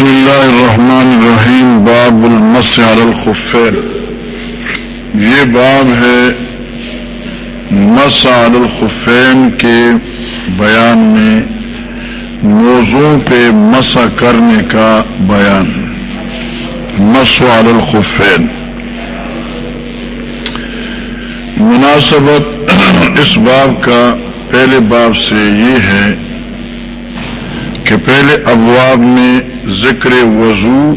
بسم اللہ الرحمن الرحیم، باب المس علی الخفین۔ یہ باب ہے مس علی الخفین کے بیان میں، موضوع پہ مسا کرنے کا بیان۔ مس علی الخفین۔ مناسبت اس باب کا پہلے باب سے یہ ہے کہ پہلے ابواب میں ذکر وضو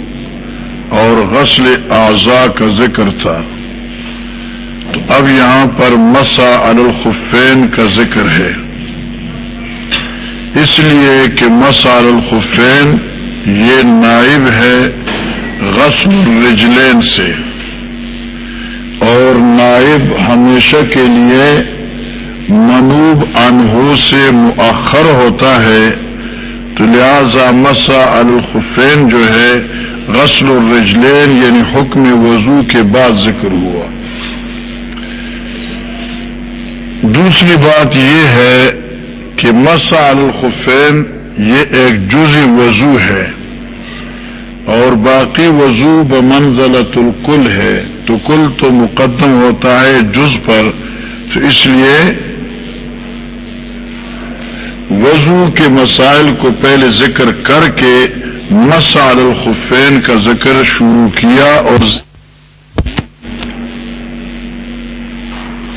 اور غسل اعضاء کا ذکر تھا۔ تو اب یہاں پر مسا الخفین کا ذکر ہے۔ اس لیے کہ مسا الخفین یہ نائب ہے غسل الرجلین سے۔ اور نائب ہمیشہ کے لیے منوب انہو سے مؤخر ہوتا ہے۔ تو لہذا مسا الخفین جو ہے، غسل الرجلین یعنی حکم وضو کے بعد ذکر ہوا۔ دوسری بات یہ ہے کہ مسا الخفین، یہ ایک جزی وضو ہے۔ اور باقی وضو بمنزلت الکل ہے۔ تو کل تو مقدم ہوتا ہے جز پر۔ تو اس لیے وضو کے مسائل کو پہلے ذکر کر کے مسال الخفین کا ذکر شروع کیا اور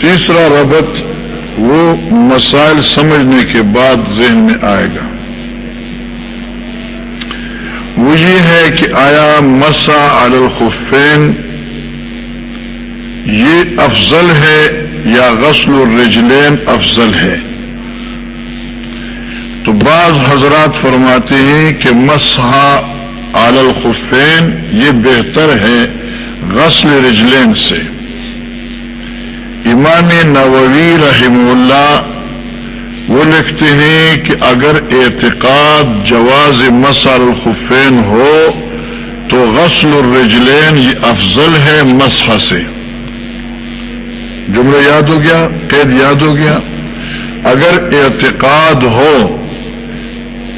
تیسرا ربط وہ مسائل سمجھنے کے بعد ذہن میں آئے گا۔ وہ یہ ہے کہ آیا مسا الخفین یہ افضل ہے یا غسل الرجلین افضل ہے؟ تو بعض حضرات فرماتے ہیں کہ مسحا آل الخفین یہ بہتر ہے غسل رجلین سے۔ امام نووی رحم اللہ وہ لکھتے ہیں کہ اگر اعتقاد جواز مسال الخفین ہو تو غسل الرجلین یہ افضل ہے مسح سے۔ جملہ یاد ہو گیا؟ قید یاد ہو گیا؟ اگر اعتقاد ہو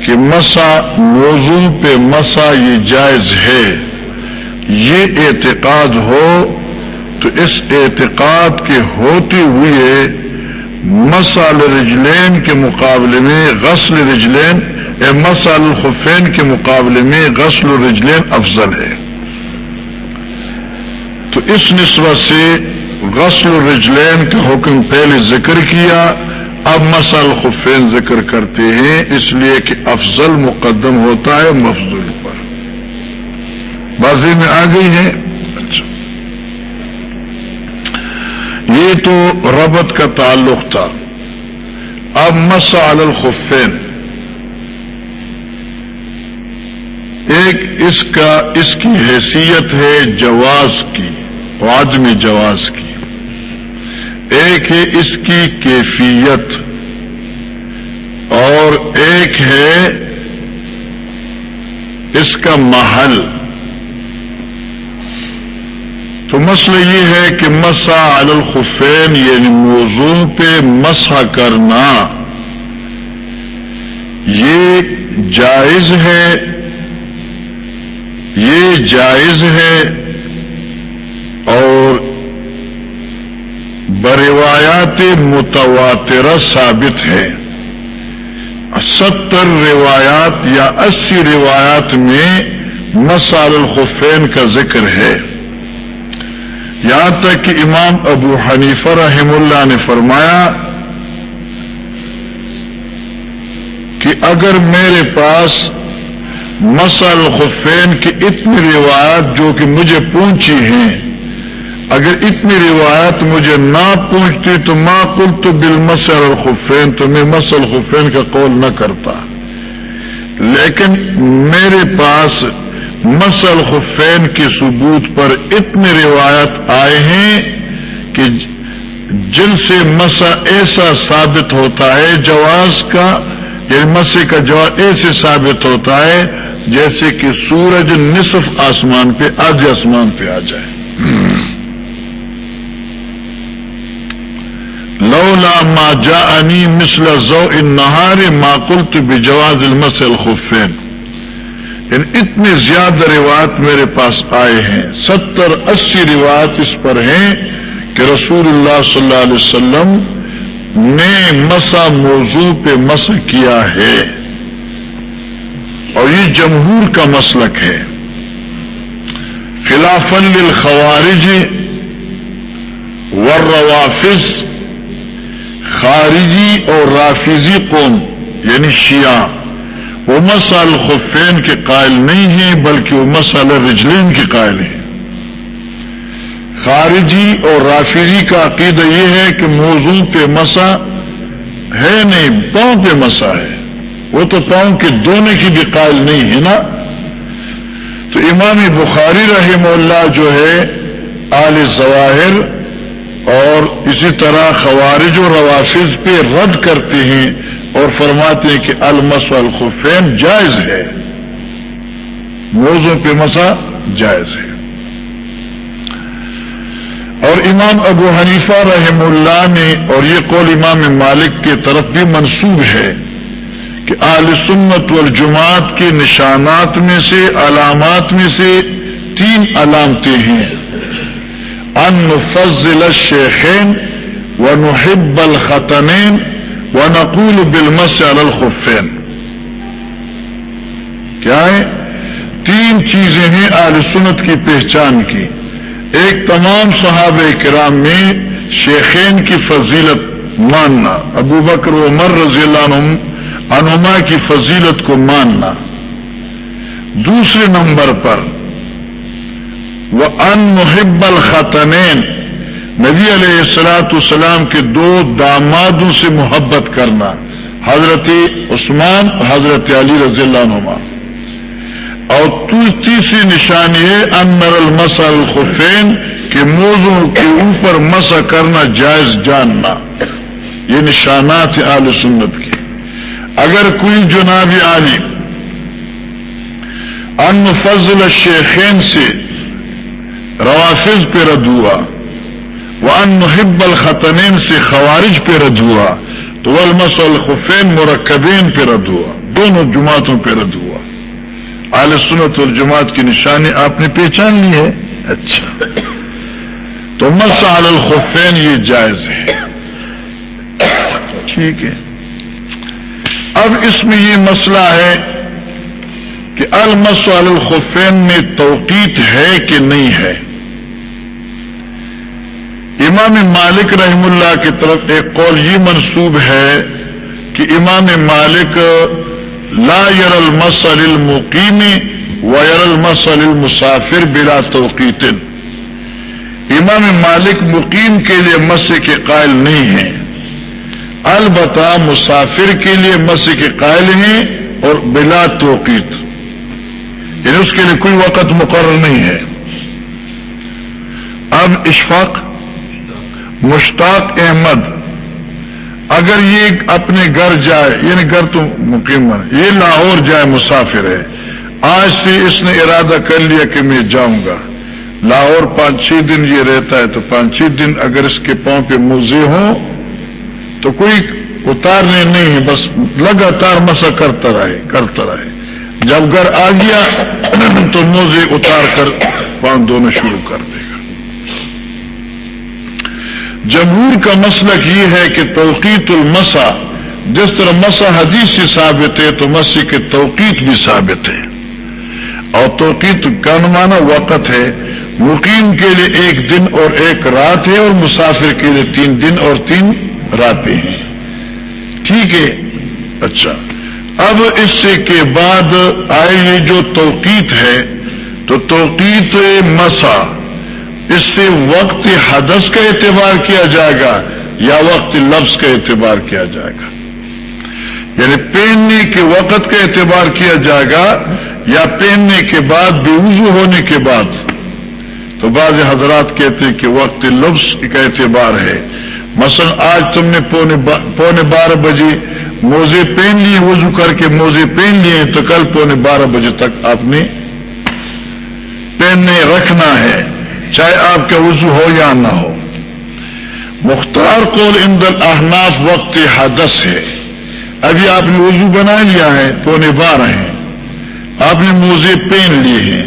کہ مسا موضوع پہ مسا یہ جائز ہے، یہ اعتقاد ہو، تو اس اعتقاد کے ہوتے ہوئے مسال رجلین کے مقابلے میں غسل رجلین یا مسال الخفین کے مقابلے میں غسل رجلین افضل ہے۔ تو اس نسبت سے غسل الرجلین کا حکم پہلے ذکر کیا اب مسل خفین ذکر کرتے ہیں، اس لیے کہ افضل مقدم ہوتا ہے مفضول پر۔ بازی میں آ گئی ہے اچھا۔ یہ تو ربط کا تعلق تھا۔ اب مسال الخفین۔ ایک اس کا، اس کی حیثیت ہے جواز کی، عدم جواز کی۔ ایک ہے اس کی کیفیت اور ایک ہے اس کا محل تو مسئلہ یہ ہے کہ مسا الخفین یعنی موضوع پہ مسا کرنا یہ جائز ہے، یہ جائز ہے اور بروایات متواترہ ثابت ہے ستر روایات یا اسی روایات میں مسال الخفین کا ذکر ہے۔ یہاں تک کہ امام ابو حنیفہ رحم اللہ نے فرمایا کہ اگر میرے پاس مسال الخفین کی اتنی روایات جو کہ مجھے پہنچی ہیں اگر اتنی روایت مجھے نہ پوچھتی تو ماں کل تو بل مسل الخفین، تو میں مسل خفین کا قول نہ کرتا۔ لیکن میرے پاس مسل خفین کے ثبوت پر اتنے روایت آئے ہیں کہ جن سے مسا ایسا ثابت ہوتا ہے، جواز کا یعنی مسے کا جواز ایسے ثابت ہوتا ہے جیسے کہ سورج نصف آسمان پہ آج آسمان پہ آ جائے۔ لولا ما مسل زو ان نہار ما قلت بجواز المس الخفین۔ یعنی اتنے زیادہ روایت میرے پاس آئے ہیں، ستر اسی روایت اس پر ہیں کہ رسول اللہ صلی اللہ علیہ وسلم نے مسا موضوع پہ مس کیا ہے۔ اور یہ جمہور کا مسلک ہے۔ خلافن للخوارج والروافظ خارجی اور رافیزی قوم یعنی شیعہ، وہ مسال خفین کے قائل نہیں ہیں، بلکہ وہ مسال رجلین کے قائل ہیں۔ خارجی اور رافیزی کا عقیدہ یہ ہے کہ موضوع پہ مسا ہے نہیں، پاؤں پہ مسا ہے۔ وہ تو پاؤں کے دونے کی بھی قائل نہیں ہے نا۔ تو امام بخاری رحم اللہ جو ہے، آل ظواہر اور اسی طرح خوارج و روافظ پہ رد کرتے ہیں اور فرماتے ہیں کہ المس الخفین جائز ہے۔ موزوں پہ مسا جائز ہے۔ اور امام ابو حنیفہ رحم اللہ نے اور یہ قول امام مالک کے طرف بھی منسوب ہے کہ آل سنت والجماعت کے نشانات میں سے، علامات میں سے تین علامتیں ہیں۔ ان نفضل الشیخین و نحب الخطنین و نقول بالمس الخفین کیا ہے؟ تین چیزیں ہیں آل سنت کی پہچان کی۔ ایک تمام صحابہ کرام میں شیخین کی فضیلت ماننا۔ ابو بکر و عمر رضی اللہ عنہ انما کی فضیلت کو ماننا۔ دوسرے نمبر پر وہ ان محب الخطنین نبی علیہ السلاۃ السلام کے دو دامادوں سے محبت کرنا، حضرت عثمان حضرت علی رضی اللہ عنہ اور تیسری نشانی ہے انر المس الخفین کے موضوع کے اوپر مسا کرنا جائز جاننا۔ یہ نشانات آل سنت کی۔ اگر کوئی جناب عالم ان فضل شیخین سے روافظ پہ رد ہوا۔ وہ ان محب الخطنین سے خوارج پہ رد ہوا۔ تو المس الخفین مرکبین پہ رد ہوا۔ دونوں جماعتوں پہ رد ہوا۔ آل سنت الجماعت کی نشانی آپ نے پہچان لی ہے؟ اچھا۔ تو مس الخفین یہ جائز ہے۔ ٹھیک ہے۔ اب اس میں یہ مسئلہ ہے کہ المس الخفین میں توقیت ہے کہ نہیں ہے۔ امام مالک رحم اللہ کی طرف ایک قول یہ منسوب ہے کہ امام مالک لا یر المسل المقیم و یر المسل المسافر بلا توقیت. امام مالک مقیم کے لیے مسے کے قائل نہیں ہیں. البتہ مسافر کے لیے مسیح کے قائل ہیں اور بلا توقیت. یعنی اس کے لیے کوئی وقت مقرر نہیں ہے. اب اشفاق مشتاق احمد، اگر یہ اپنے گھر جائے یعنی گھر تو مقیم یہ لاہور جائے مسافر ہے، آج سے اس نے ارادہ کر لیا کہ میں جاؤں گا۔ لاہور پانچ چھ دن یہ رہتا ہے، تو پانچ چھ دن اگر اس کے پاؤں پہ موزے ہوں، تو کوئی اتارنے نہیں ہے بس لگاتار مسا کرتا رہے کرتا رہے۔ جب گھر آ گیا، تو موزے اتار کر پاؤں دونوں شروع کر دے۔ جمہور کا مسلک یہ ہے کہ توقیت المسا، جس طرح مسا حدیث سے ثابت ہے، تو مسی کے توقیت بھی ثابت ہے۔ اور توقیت کا نمانا وقت ہے۔ مقیم کے لیے ایک دن اور ایک رات ہے اور مسافر کے لیے تین دن اور تین راتیں ہیں۔ ٹھیک ہے؟ اچھا۔ اب اس سے کے بعد آئے یہ جو توقیت ہے، تو توقیت مسا۔ اس سے وقت حدث کا اعتبار کیا جائے گا یا وقت لفظ کا اعتبار کیا جائے گا؟ یعنی پہننے کے وقت کا اعتبار کیا جائے گا یا پہننے کے بعد بے وضو ہونے کے بعد؟ تو بعض حضرات کہتے ہیں کہ وقت لفظ کا اعتبار ہے۔ مثلا آج تم نے پونے بارہ بجے موزے پہن لیے، وضو کر کے موزے پہن لیے، تو کل پونے بارہ بجے تک آپ نے پہننے رکھنا ہے۔ چاہے آپ کا وضو ہو یا نہ ہو، مختار قول اندر احناف وقت حدث ہے۔ ابھی آپ نے وضو بنا لیا ہے، پونے بارہ ہیں۔ آپ نے موزے پہن لیے ہیں۔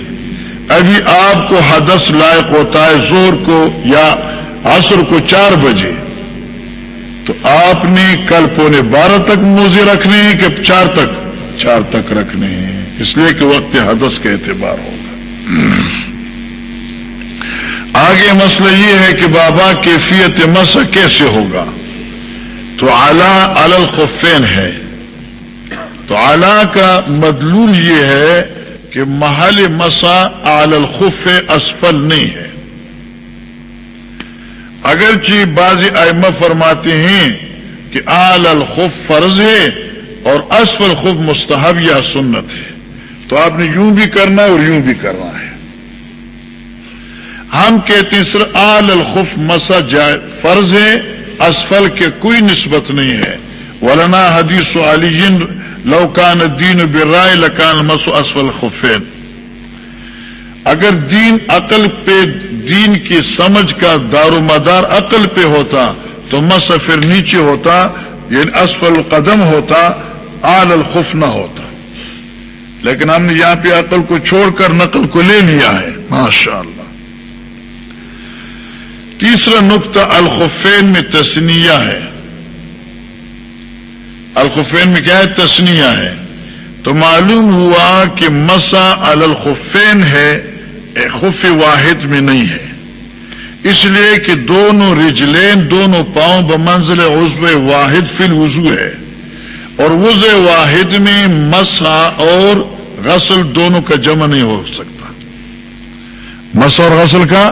ابھی آپ کو حدث لائق ہوتا ہے زور کو یا عصر کو چار بجے۔ تو آپ نے کل پونے بارہ تک موزے رکھنے ہیں کہ چار تک؟ چار تک رکھنے ہیں۔ اس لیے کہ وقت حدث کا اعتبار ہوگا۔ آگے مسئلہ یہ ہے کہ بابا کیفیت مسا کیسے ہوگا؟ تو اعلی الخفین ہے۔ تو اعلی کا مدلول یہ ہے کہ محل مسا آل الخف اسفل نہیں ہے۔ اگرچہ بعض ائمہ فرماتے ہیں کہ آل الخف فرض ہے اور اسفل خف مستحب یا سنت ہے۔ تو آپ نے یوں بھی کرنا ہے اور یوں بھی کرنا ہے۔ ہم کہتے ہیں، سر، آل الخف مسا جائے، فرض ہے، اسفل کے کوئی نسبت نہیں ہے۔ ورنا حدیث و علی لوکان دین برائے لکان مسو اسفل خفین۔ اگر دین عقل پہ، دین کی سمجھ کا دار و مدار عقل پہ ہوتا، تو مس پھر نیچے ہوتا یعنی اسفل قدم ہوتا، آل الخف نہ ہوتا۔ لیکن ہم نے یہاں پہ عقل کو چھوڑ کر نقل کو لے لیا ہے۔ ماشاء اللہ تیسرا نقطہ الخفین میں تسنیہ ہے۔ الخفین میں کیا ہے؟ تسنیہ ہے۔ تو معلوم ہوا کہ مسا الخفین ہے خف واحد میں نہیں ہے۔ اس لیے کہ دونوں رجلین، دونوں پاؤں بمنزل عزو واحد فی الوضو ہے۔ اور وضو واحد میں مسا اور غسل دونوں کا جمع نہیں ہو سکتا۔ مسا اور غسل کا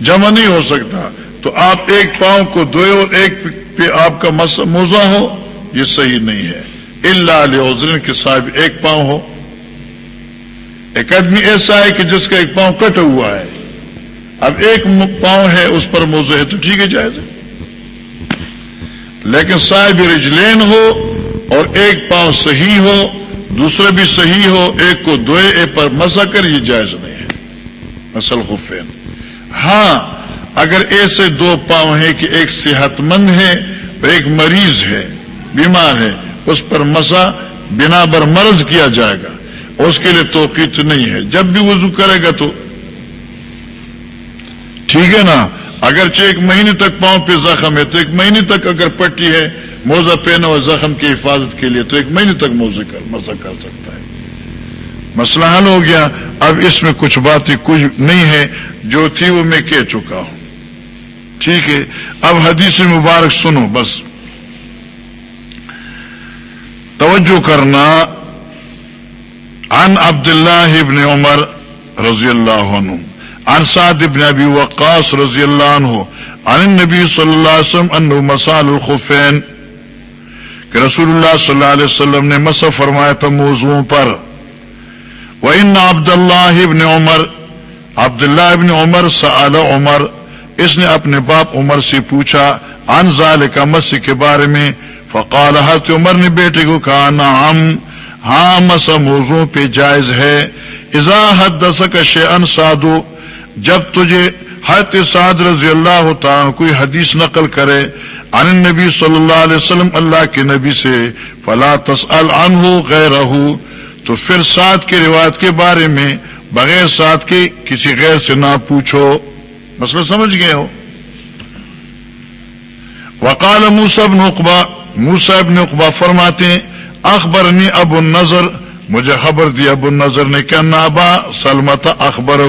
جمع نہیں ہو سکتا۔ تو آپ ایک پاؤں کو دھوئے اور ایک پہ آپ کا موزہ ہو، یہ صحیح نہیں ہے۔ اللہ علیہ حضرین کے صاحب ایک پاؤں ہو۔ ایک آدمی ایسا ہے کہ جس کا ایک پاؤں کٹ ہوا ہے۔ اب ایک پاؤں ہے، اس پر موزے ہے تو ٹھیک ہے، جائز لیکن صاحب رجلین ہو اور ایک پاؤں صحیح ہو دوسرے بھی صحیح ہو، ایک کو دوئے ایک پر مسا کر، یہ جائز نہیں ہے۔ مسل خفین۔ ہاں اگر ایسے دو پاؤں ہیں کہ ایک صحت مند ہے اور ایک مریض ہے، بیمار ہے، اس پر مسا بنا بر مرض کیا جائے گا۔ اس کے لیے توقیت نہیں ہے۔ جب بھی وضو کرے گا تو۔ ٹھیک ہے نا؟ اگرچہ ایک مہینے تک پاؤں پہ زخم ہے، تو ایک مہینے تک اگر پٹی ہے، موزہ پہنا ہوا زخم کی حفاظت کے لیے تو ایک مہینے تک موزے کر مزہ کر سکتا ہے۔ مسئلہ حل ہو گیا، اب اس میں کچھ باتیں کچھ نہیں ہے جو تھی وہ میں کہہ چکا ہوں۔ ٹھیک ہے، اب حدیث مبارک سنو بس۔ توجہ کرنا۔ عن عبد اللہ ابن عمر رضی اللہ عنہ، عن سعد ابن ابی وقاص رضی اللہ عنہ، عن النبی صلی اللہ علیہ وسلم انه مسال الخفین، کہ رسول اللہ صلی اللہ علیہ وسلم نے مسا فرمایا تھا موضوعوں پر۔ وہ ان عبد اللہ ابن عمر عبد اللہ ابن عمر سعد عمر اس نے اپنے باپ عمر سے پوچھا ان ظال کا مس کے بارے میں؟ فقال، حضرت عمر نے بیٹے کو کہا، نعم ہاں مس موضوع پہ جائز ہے۔ ازا حد کا ان سادو جب تجھے حت سعد رضی اللہ تعالیٰ کوئی حدیث نقل کرے ان نبی صلی اللہ علیہ وسلم اللہ کے نبی سے، فلا تسأل عنہ غیر تو پھر ساتھ کے روایت کے بارے میں بغیر ساتھ کے کسی غیر سے نہ پوچھو۔ مسئلہ سمجھ گئے ہو؟ وقال موسب نقبہ موسب نقبہ فرماتے اخبر نی ابو النظر مجھے خبر دی ابو النظر نے کیا نابا سلمت اخبر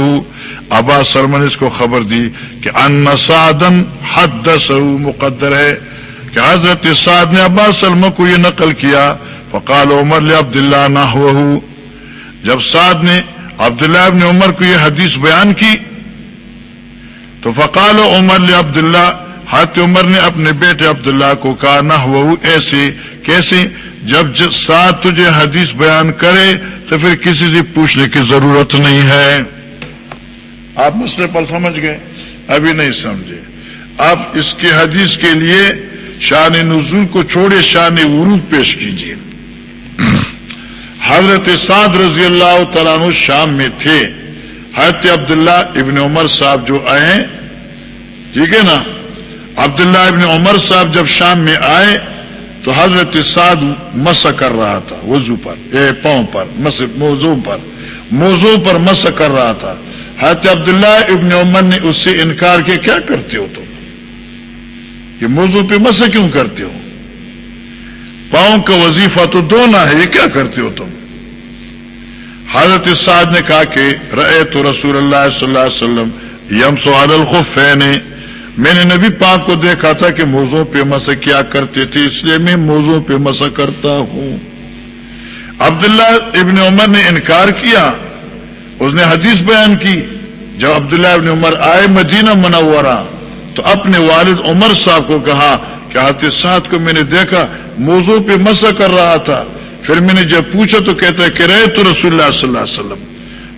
ابا سلمن اس کو خبر دی کہ ان سعدن حد مقدر ہے کہ حضرت سعد نے ابا سلم کو یہ نقل کیا فقال عمر عبد اللہ نہ جب سعد نے عبداللہ ابن عمر کو یہ حدیث بیان کی، تو فقال عمر عبد اللہ حت عمر نے اپنے بیٹے عبداللہ کو کہا نہ وہ ایسے، کیسے؟ جب ساتھ تجھے حدیث بیان کرے تو پھر کسی سے پوچھنے کی ضرورت نہیں ہے۔ آپ مسئلے پر سمجھ گئے، ابھی نہیں سمجھے۔ آپ اس کے حدیث کے لیے شان نزول کو چھوڑے، شان ورود پیش کیجیے حضرت سعد رضی اللہ تعالیٰ شام میں تھے۔ حضرت عبداللہ ابن عمر صاحب جو آئے ٹھیک ہے نا؟ عبداللہ ابن عمر صاحب جب شام میں آئے تو حضرت سعد مس کر رہا تھا، وضو پر، اے پاؤں پر مس موضوع پر موضوع پر مس کر رہا تھا۔ حضرت عبداللہ ابن عمر نے اس سے انکار کیا کیا کرتے ہو تم؟ یہ موضوع پہ مس کیوں کرتے ہو؟ پاؤں کا وظیفہ تو دونا ہے، یہ کیا کرتے ہو تم؟ حضرت سعد نے کہا کہ رئے تو رسول اللہ صلی اللہ علیہ وسلم یم سوال الخفین۔ میں نے نبی پاک کو دیکھا تھا کہ موضوع پہ مسا کیا کرتے تھے، اس لیے میں موضوع پہ مسا کرتا ہوں۔ عبداللہ ابن عمر نے انکار کیا۔ اس نے حدیث بیان کی۔ جب عبداللہ ابن عمر آئے مدینہ منورہ، تو اپنے والد عمر صاحب کو کہا کہ حضرت ساتھ کو میں نے دیکھا موضوع پہ مسا کر رہا تھا۔ پھر میں نے جب پوچھا تو کہتا ہے کہ رہے تو رسول اللہ صلی اللہ علیہ وسلم۔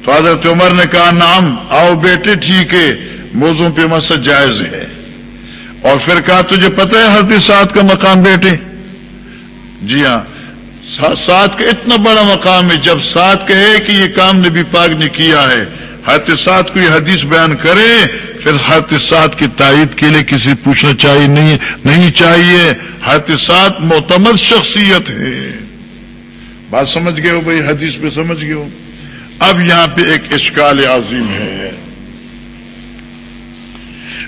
تو حضرت عمر نے کہا نام آؤ بیٹے، ٹھیک ہے، موضوع پہ مسا جائز ہے۔ اور پھر کہا، تجھے پتہ ہے حضرت ساتھ کا مقام بیٹے؟ جی ہاں ساتھ کا اتنا بڑا مقام ہے، جب ساتھ کہے کہ یہ کام نبی پاک نے کیا ہے، حضرت ساتھ کو یہ حدیث بیان کرے پھر حضرت ساتھ کی تائید کے لیے کسی پوچھنا چاہیے نہیں نہیں چاہیے۔ حضرت ساتھ معتمد شخصیت ہے۔ بات سمجھ گئے ہو بھائی؟ حدیث پہ سمجھ گئے ہو۔ اب یہاں پہ ایک اشکال عظیم ہے۔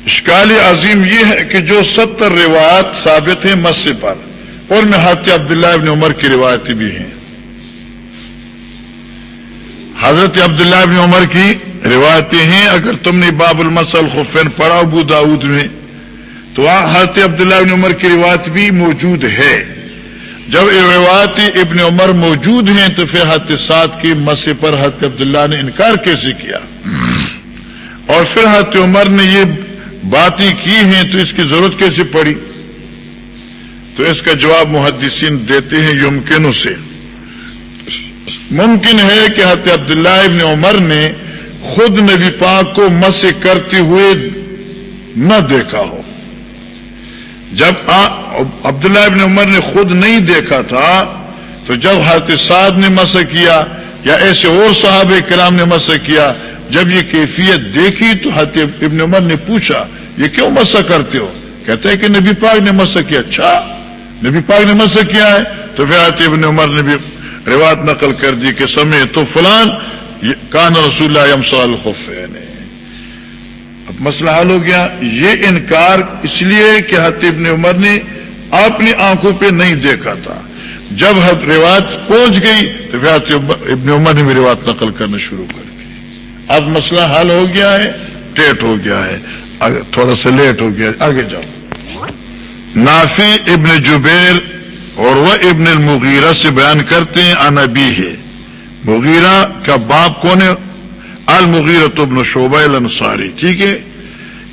اشکال عظیم یہ ہے کہ جو ستر روایت ثابت ہیں مسے پر، اور میں حضرت عبداللہ ابن عمر کی روایتیں بھی ہیں۔ حضرت عبداللہ ابن عمر کی روایتیں ہیں، اگر تم نے باب المسل خفین پڑھا ابو داود میں، تو وہاں حضرت عبداللہ ابن عمر کی روایت بھی موجود ہے۔ جب روایت ابن عمر موجود ہیں، تو پھر حضرت سات کی مسے پر حضرت عبداللہ نے انکار کیسے کیا؟ اور پھر حضرت عمر نے یہ باتیں کی ہیں، تو اس کی ضرورت کیسے پڑی؟ تو اس کا جواب محدثین دیتے ہیں یمکنوں سے۔ ممکن ہے کہ حضرت عبداللہ ابن عمر نے خود نبی پاک کو مسے کرتے ہوئے نہ دیکھا ہو۔ جب عبداللہ ابن عمر نے خود نہیں دیکھا تھا، تو جب حضرت سعد نے مسا کیا یا ایسے اور صاحب کرام نے مسا کیا، جب یہ کیفیت دیکھی تو حضرت ابن عمر نے پوچھا، یہ کیوں مسا کرتے ہو؟ کہتے ہیں کہ نبی پاک نے مسا کیا۔ اچھا نبی پاک نے مسا کیا ہے۔ تو پھر حضرت ابن عمر نے بھی روایت نقل کر دی کہ سمے تو فلان کان رسول اللہ سوال خفین اب مسئلہ حل ہو گیا۔ یہ انکار اس لیے کہ حضرت ابن عمر نے اپنی آنکھوں پہ نہیں دیکھا تھا۔ جب روایت پہنچ گئی تو پھر ابن عمر نے بھی روایت نقل کرنا شروع کر دی۔ اب مسئلہ حل ہو گیا ہے، ٹیٹ ہو گیا ہے۔ تھوڑا سا لیٹ ہو گیا آگے جاؤ۔ نافی ابن جبیر اور وہ ابن المغیرہ سے بیان کرتے ہیں انبی ہے۔ مغیرہ کا باپ کون ہے؟ المغیرہ ابن شعبہ الانصاری، ٹھیک ہے؟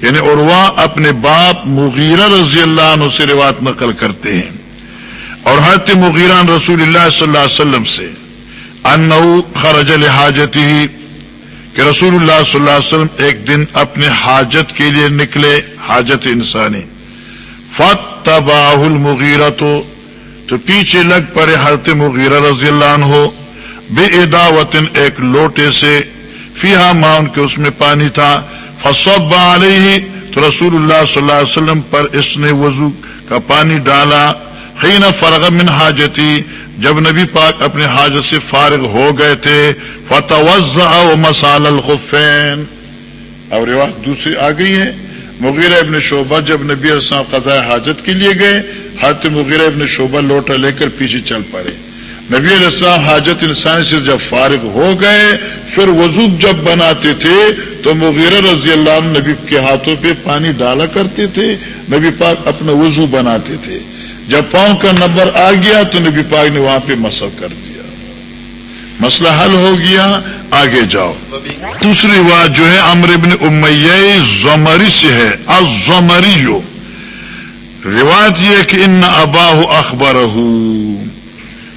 یعنی عروا اپنے باپ مغیرہ رضی اللہ عنہ سے روایت نقل کرتے ہیں۔ اور حضرت مغیران رسول اللہ صلی اللہ علیہ وسلم سے ان خرج حاجت ہی کہ رسول اللہ صلی اللہ علیہ وسلم ایک دن اپنے حاجت کے لیے نکلے، حاجت انسانی۔ فت تباہ المغیرہ تو تو پیچھے لگ پڑے حضرت مغیرہ رضی اللہ عنہ۔ ہو بے اداوتن ایک لوٹے سے فیحا مان کے اس میں پانی تھا۔ فصوب علیہ تو رسول اللہ صلی اللہ علیہ وسلم پر اس نے وضو کا پانی ڈالا۔ حین فرغ من حاجتی جب نبی پاک اپنے حاجت سے فارغ ہو گئے تھے۔ فتح مسال الخفین اب روایت دوسری آ گئی ہے۔ مغیر ابن شعبہ جب نبی السلام قضاء حاجت کے لیے گئے، حضرت مغیر ابن شعبہ لوٹا لے کر پیچھے چل پڑے۔ نبی علیہ السلام حاجت انسان سے جب فارغ ہو گئے، پھر وضو جب بناتے تھے، تو مغیر رضی اللہ عنہ نبی کے ہاتھوں پہ پانی ڈالا کرتے تھے، نبی پاک اپنا وضو بناتے تھے۔ جب پاؤں کا نمبر آ گیا، تو نبی پاک نے وہاں پہ مسل کر دیا۔ مسئلہ حل ہو گیا، آگے جاؤ۔ دوسری بات جو ہے امر ابن امیہ زمری سے ہے ازمری روایت یہ کہ ان اباہ اخبر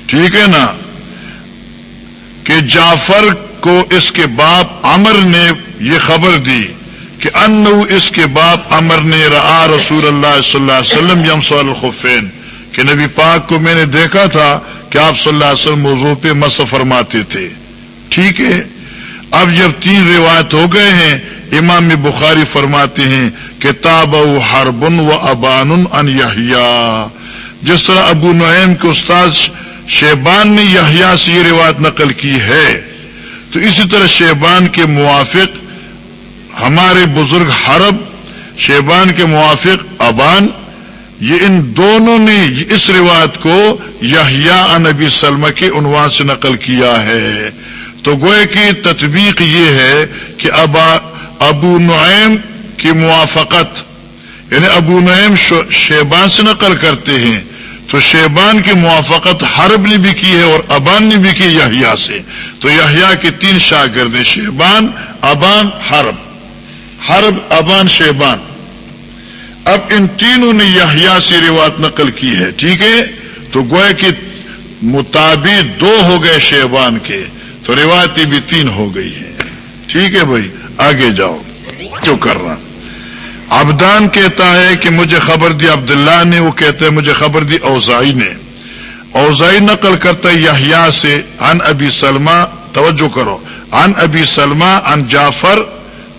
ٹھیک ہے نا؟ کہ جعفر کو اس کے باپ امر نے یہ خبر دی کہ ان اس کے باپ امر نے را رسول اللہ صلی اللہ علیہ وسلم یم الخفین، کہ نبی پاک کو میں نے دیکھا تھا کہ آپ صلی اللہ علیہ وسلم موضوع پہ مس فرماتے تھے۔ ٹھیک ہے؟ اب جب تین روایت ہو گئے ہیں، امام بخاری فرماتے ہیں کہ تاب ہر و ابان ان جس طرح ابو نعیم کے استاد شیبان نے یحییٰ سے یہ روایت نقل کی ہے۔ تو اسی طرح شیبان کے موافق ہمارے بزرگ حرب، شیبان کے موافق ابان، یہ ان دونوں نے اس روایت کو یحییٰ نبی سلم کے عنوان سے نقل کیا ہے۔ تو گوئے کی تطبیق یہ ہے کہ ابا، ابو نعیم کی موافقت یعنی ابو نعیم شیبان سے نقل کرتے ہیں۔ تو شیبان کی موافقت حرب نے بھی کی ہے اور ابان نے بھی کی یحییٰ سے۔ تو یحییٰ کے تین شاگرد شیبان، ابان، حرب۔ حرب، ابان، شیبان۔ اب ان تینوں نے یحییٰ سے روایت نقل کی ہے، ٹھیک ہے؟ تو گوئے کہ مطابق دو ہو گئے شیبان کے، تو روایتی بھی تین ہو گئی ہے ٹھیک ہے بھائی، آگے جاؤ۔ جو کر رہا۔ ابدان کہتا ہے کہ مجھے خبر دی عبداللہ نے، وہ کہتے ہیں مجھے خبر دی اوزائی نے۔ اوزائی نقل کرتا ہے یحییٰ سے ان ابی سلمہ، توجہ کرو۔ ان ابی سلمہ ان جعفر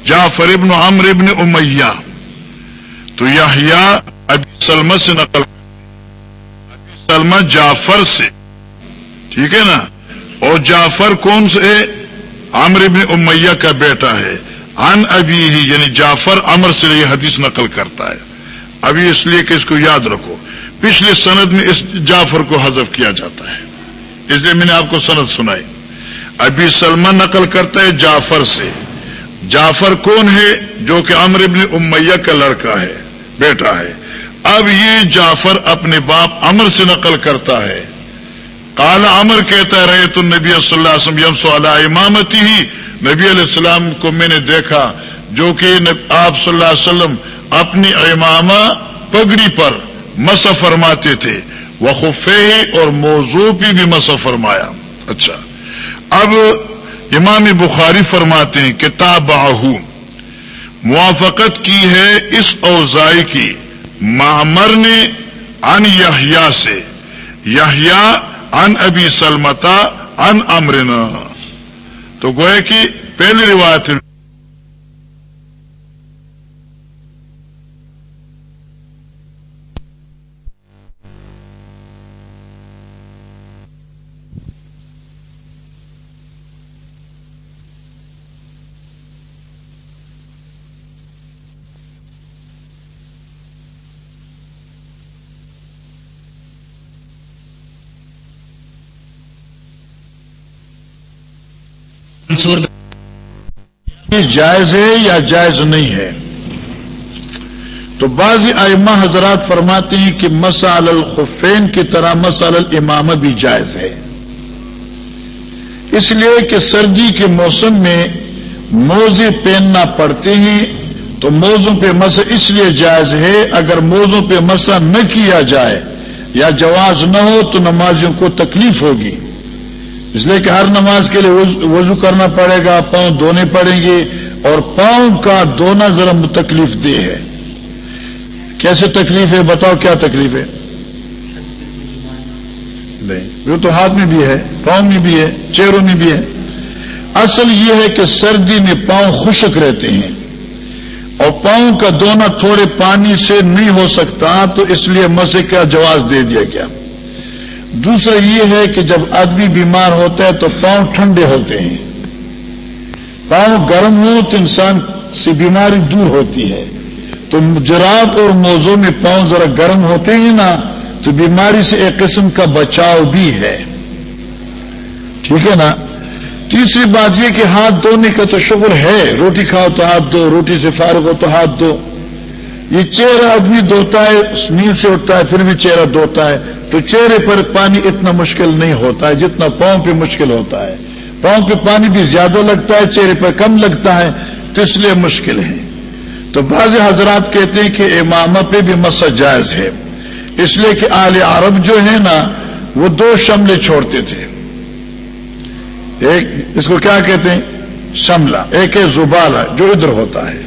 جعفر ابن عمر ابن امیہ۔ تو یحییٰ ابی سلمہ سے نقل ابی سلمہ جعفر سے۔ ٹھیک ہے نا؟ اور جعفر کون سے؟ عمر ابن امیہ کا بیٹا ہے۔ ان ابھی ہی یعنی جعفر، امر سے یہ حدیث نقل کرتا ہے۔ ابھی اس لیے کہ اس کو یاد رکھو، پچھلے سند میں اس جعفر کو حذف کیا جاتا ہے۔ اس لیے میں نے آپ کو سند سنائی۔ ابھی سلمان نقل کرتا ہے جعفر سے۔ جعفر کون ہے؟ جو کہ امر ابن امیہ کا لڑکا ہے، بیٹا ہے۔ اب یہ جعفر اپنے باپ امر سے نقل کرتا ہے۔ کالا امر کہتا رہے تو نبی صلی اللہ علیہ وسلم سو اللہ امامتی ہی نبی علیہ السلام کو میں نے دیکھا جو کہ آپ صلی اللہ علیہ وسلم اپنی امامہ پگڑی پر مس فرماتے تھے۔ وہ خفے اور موضوع بھی بھی مس فرمایا۔ اچھا۔ اب امام بخاری فرماتے ہیں کتاب موافقت کی ہے اس اوزائی کی۔ معمر نے ان یحییٰ سے۔ یحییٰ ان ابی سلمتا ان امرنا۔ تو گوئے کی پہلی روایت منصور جائز ہے یا جائز نہیں ہے؟ تو بعض ائمہ حضرات فرماتے ہیں کہ مسال الخفین کی طرح مسال الامامہ بھی جائز ہے۔ اس لیے کہ سردی کے موسم میں موزے پہننا پڑتے ہیں، تو موزوں پہ مس اس لیے جائز ہے، اگر موزوں پہ مسا نہ کیا جائے یا جواز نہ ہو تو نمازیوں کو تکلیف ہوگی۔ اس لیے کہ ہر نماز کے لیے وضو کرنا پڑے گا، پاؤں دھونے پڑیں گے، اور پاؤں کا دھونا ذرا تکلیف دہ ہے۔ کیسے تکلیف ہے؟ بتاؤ کیا تکلیف ہے؟ نہیں، وہ تو ہاتھ میں بھی ہے، پاؤں میں بھی ہے، چہروں میں بھی ہے۔ اصل یہ ہے کہ سردی میں پاؤں خشک رہتے ہیں۔ اور پاؤں کا دھونا تھوڑے پانی سے نہیں ہو سکتا، تو اس لیے مسے کا جواز دے دیا گیا۔ دوسرا یہ ہے کہ جب آدمی بیمار ہوتا ہے تو پاؤں ٹھنڈے ہوتے ہیں۔ پاؤں گرم ہو تو انسان سے بیماری دور ہوتی ہے۔ تو جراب اور موزوں میں پاؤں ذرا گرم ہوتے ہیں نا، تو بیماری سے ایک قسم کا بچاؤ بھی ہے۔ ٹھیک ہے نا؟ تیسری بات یہ کہ ہاتھ دھونے کا تو شکر ہے۔ روٹی کھاؤ تو ہاتھ دو روٹی سے فارغ ہو تو ہاتھ دو یہ چہرہ آدمی دھوتا ہے نیند سے اٹھتا ہے، پھر بھی چہرہ دھوتا ہے۔ تو چہرے پر پانی اتنا مشکل نہیں ہوتا ہے جتنا پاؤں پہ مشکل ہوتا ہے۔ پاؤں پہ پانی بھی زیادہ لگتا ہے، چہرے پر کم لگتا ہے، تو اس لیے مشکل ہے۔ تو بعض حضرات کہتے ہیں کہ امامہ پہ بھی مسا جائز ہے۔ اس لیے کہ آل عرب جو ہے نا، وہ دو شملے چھوڑتے تھے۔ ایک، اس کو کیا کہتے ہیں؟ شملہ۔ ایک ہے زبالہ، جو ادھر ہوتا ہے۔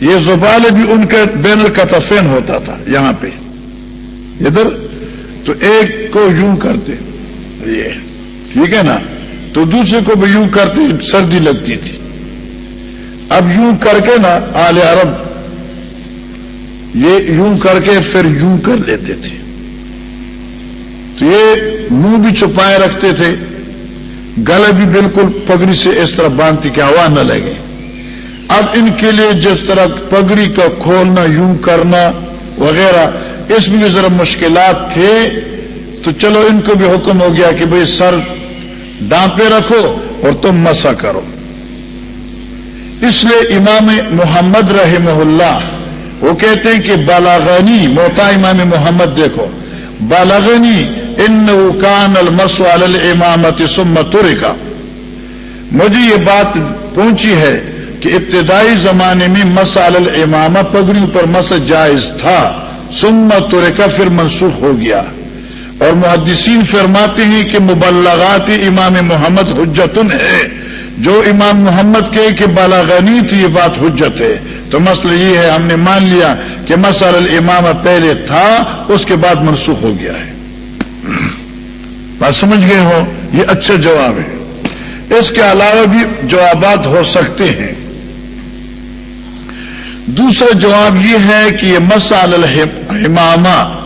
یہ زبال بھی ان کا بین القطفین ہوتا تھا، یہاں پہ۔ ادھر تو ایک کو یوں کرتے، یہ، ٹھیک ہے نا؟ تو دوسرے کو بھی یوں کرتے، سردی لگتی تھی۔ اب یوں کر کے نا، آل عرب، یہ یوں کر کے پھر یوں کر لیتے تھے۔ تو یہ منہ بھی چھپائے رکھتے تھے، گلے بھی بالکل پگڑی سے اس طرح باندھتی کہ ہوا نہ لگے۔ اب ان کے لیے جس طرح پگڑی کا کھولنا، یوں کرنا وغیرہ، اس میں بھی ذرا مشکلات تھے، تو چلو ان کو بھی حکم ہو گیا کہ بھئی سر ڈانپے رکھو اور تم مسا کرو۔ اس لیے امام محمد رحمہ اللہ، وہ کہتے ہیں کہ بالاغنی موتا امام محمد دیکھو بالاغنی ان کان المس المامت سمت کا مجھے یہ بات پہنچی ہے کہ ابتدائی زمانے میں مسال المامہ پگڑی پر مس جائز تھا سمت کا پھر منسوخ ہو گیا۔ اور محدثین فرماتے ہیں کہ مبلغات امام محمد حجتن ہے۔ جو امام محمد کے کہ بالاغنی تھی، یہ بات حجت ہے۔ تو مسئلہ یہ ہے، ہم نے مان لیا کہ مسال المامہ پہلے تھا، اس کے بعد منسوخ ہو گیا ہے۔ بات سمجھ گئے ہو؟ یہ اچھا جواب ہے۔ اس کے علاوہ بھی جوابات ہو سکتے ہیں۔ دوسرا جواب یہ ہے کہ یہ مسال الحمامہ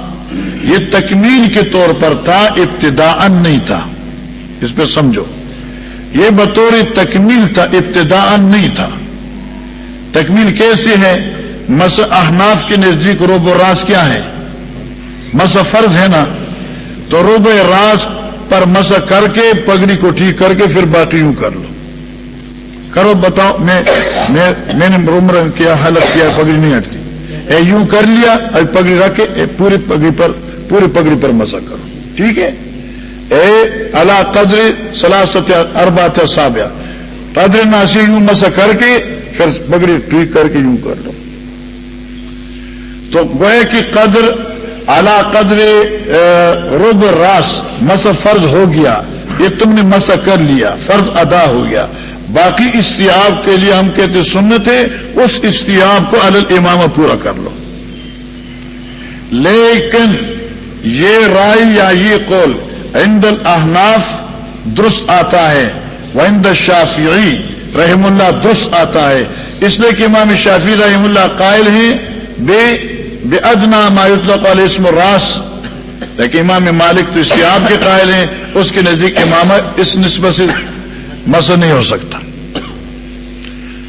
یہ تکمیل کے طور پر تھا ابتدا نہیں تھا۔ اس پہ سمجھو۔ یہ بطور تکمیل تھا ابتدا نہیں تھا۔ تکمیل کیسے ہے؟ مس احناف کے نزدیک روب و راس کیا ہے؟ مس فرض ہے نا؟ تو روب راس پر مس کر کے، پگڑی کو ٹھیک کر کے، پھر باقی یوں کر لو۔ کرو بتاؤ، میں میں نے عمر کیا، حلق کیا، پگڑی نہیں ہٹتی۔ اے یوں کر لیا اب پگڑی رکھ کے پوری پگڑی پر پوری پگڑی پر مسا کرو۔ ٹھیک ہے؟ اے اللہ قدر سلاست اربا صابیہ قدر ناسی یوں مسا کر کے، پھر پگڑی ٹھیک کر کے یوں کر لو۔ تو گوئے کی قدر اعلی قدر رب راس مس فرض ہو گیا۔ یہ تم نے مسا کر لیا، فرض ادا ہو گیا۔ باقی استیاب کے لیے ہم کہتے سنت ہے اس استیاب کو الل امامہ پورا کر لو۔ لیکن یہ رائے یا یہ قول عند الاحناف درست آتا ہے وہ عند شافعی رحم اللہ درست آتا ہے۔ اس لیے کہ امام شافی رحم اللہ قائل ہیں، بے بے ادنا مایوطلق علیہ اسم راس لیکن امام مالک تو اس کے آپ کے قائل ہیں، اس کے نزدیک امام اس نسبت سے مسئلہ نہیں ہو سکتا۔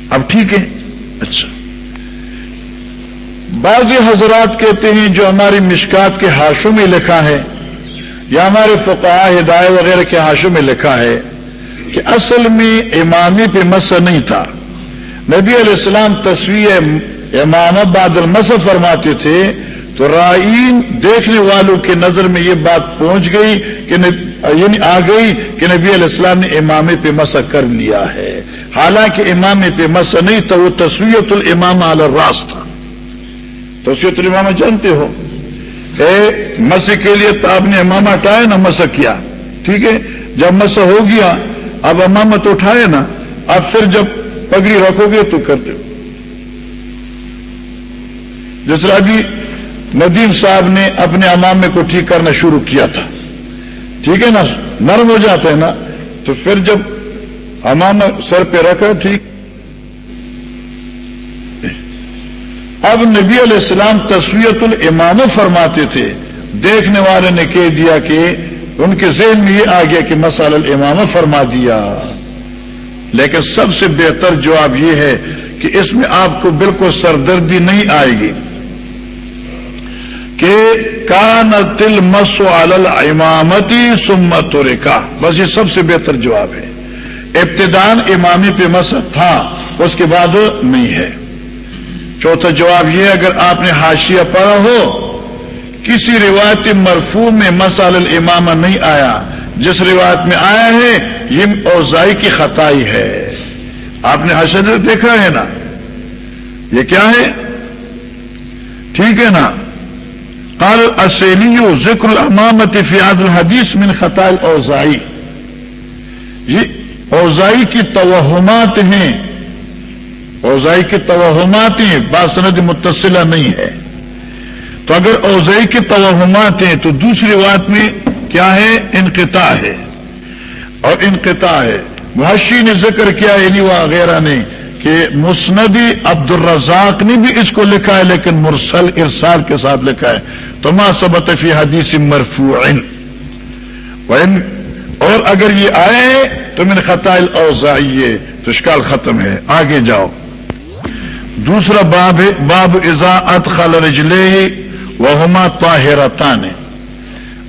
اب ٹھیک ہے۔ اچھا۔ بعض حضرات کہتے ہیں جو ہماری مشکات کے ہاشوں میں لکھا ہے یا ہمارے فقا ہدایت وغیرہ کے ہاشوں میں لکھا ہے کہ اصل میں امامی پہ مسئلہ نہیں تھا۔ نبی علیہ السلام تصویر امام بعد المسف فرماتے تھے تو رائین دیکھنے والوں کے نظر میں یہ بات پہنچ گئی کہ یعنی آ گئی کہ نبی علیہ السلام نے امام پہ مسا کر لیا ہے۔ حالانکہ امام پہ مسا نہیں تھا، وہ تصویت الامام راس تھا۔ تصویت الامام جانتے ہو؟ اے مس کے لیے تو آپ نے امام ہٹایا نا مسا کیا؟ ٹھیک ہے؟ جب مسا ہو گیا، اب امامت اٹھائے نا، اب پھر جب پگڑی رکھو گے تو کرتے ہو۔ جس ابھی ندیم صاحب نے اپنے امامے کو ٹھیک کرنا شروع کیا تھا۔ ٹھیک ہے نا؟ نرم ہو جاتا ہے نا، تو پھر جب امام سر پہ رکھا، ٹھیک۔ اب نبی علیہ السلام تصویت الامام فرماتے تھے۔ دیکھنے والے نے کہہ دیا کہ ان کے ذہن میں یہ آ گیا کہ مسال الامام فرما دیا۔ لیکن سب سے بہتر جواب یہ ہے کہ اس میں آپ کو بالکل سردردی نہیں آئے گی کہ کان تل مسو امامتی سمت کا بس یہ سب سے بہتر جواب ہے۔ ابتدان امامی پہ مس تھا، اس کے بعد نہیں ہے۔ چوتھا جواب یہ اگر آپ نے حاشیہ پڑھا ہو، کسی روایتی مرفو میں مسال الامام نہیں آیا، جس روایت میں آیا ہے، یہ اوزائی کی خطائی ہے۔ آپ نے حشر دیکھا ہے نا؟ یہ کیا ہے؟ ٹھیک ہے نا؟ قال اسیلی ذکر الامامت فیاض الحدیث من خطا اوزائی یہ اوزائی کی توہمات ہیں. اوزائی کی توہمات ہیں، باسند متصلہ نہیں ہے. تو اگر اوزائی کی توہمات ہیں، تو دوسری بات میں کیا ہے؟ انقطاع ہے. اور انقطاع ہے. محشی نے ذکر کیا یعنی وغیرہ نے کہ مسندی عبد الرزاق نے بھی اس کو لکھا ہے، لیکن مرسل ارسال کے ساتھ لکھا ہے. تو ماں سبت فی حدیث مرفوع اور اگر یہ آئے تو میں نے خطائل تو شکال ختم ہے، آگے جاؤ۔ دوسرا باب ہے، باب ازاعت خل رجلے وہما طاہرتان۔